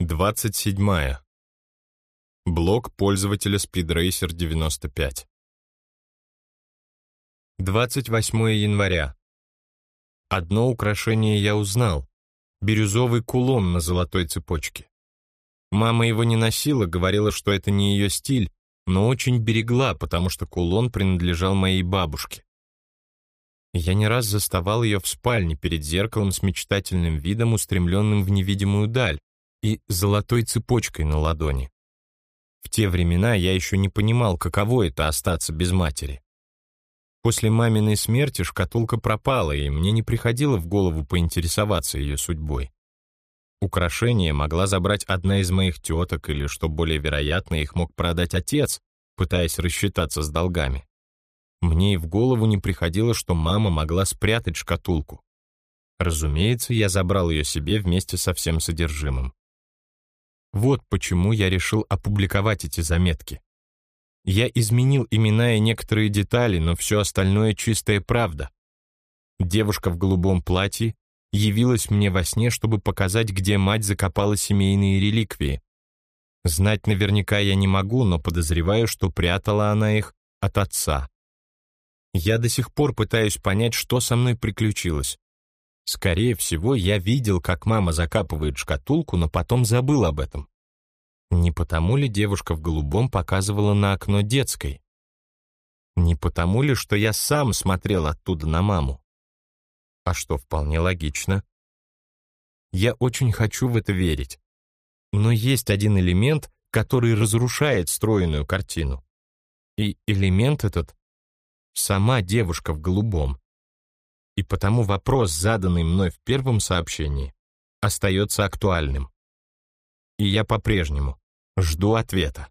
27. Блок пользователя SpeedRacer 95. 28 января. Одно украшение я узнал. Бирюзовый кулон на золотой цепочке. Мама его не носила, говорила, что это не ее стиль, но очень берегла, потому что кулон принадлежал моей бабушке. Я не раз заставал ее в спальне перед зеркалом с мечтательным видом, устремленным в невидимую даль, и золотой цепочкой на ладони. В те времена я еще не понимал, каково это остаться без матери. После маминой смерти шкатулка пропала, и мне не приходило в голову поинтересоваться ее судьбой. Украшение могла забрать одна из моих теток, или, что более вероятно, их мог продать отец, пытаясь рассчитаться с долгами. Мне и в голову не приходило, что мама могла спрятать шкатулку. Разумеется, я забрал ее себе вместе со всем содержимым. Вот почему я решил опубликовать эти заметки. Я изменил имена и некоторые детали, но все остальное чистая правда. Девушка в голубом платье явилась мне во сне, чтобы показать, где мать закопала семейные реликвии. Знать наверняка я не могу, но подозреваю, что прятала она их от отца. Я до сих пор пытаюсь понять, что со мной приключилось. Скорее всего, я видел, как мама закапывает шкатулку, но потом забыл об этом. Не потому ли девушка в голубом показывала на окно детской? Не потому ли, что я сам смотрел оттуда на маму? А что вполне логично. Я очень хочу в это верить. Но есть один элемент, который разрушает стройную картину. И элемент этот — сама девушка в голубом и потому вопрос, заданный мной в первом сообщении, остается актуальным. И я по-прежнему жду ответа.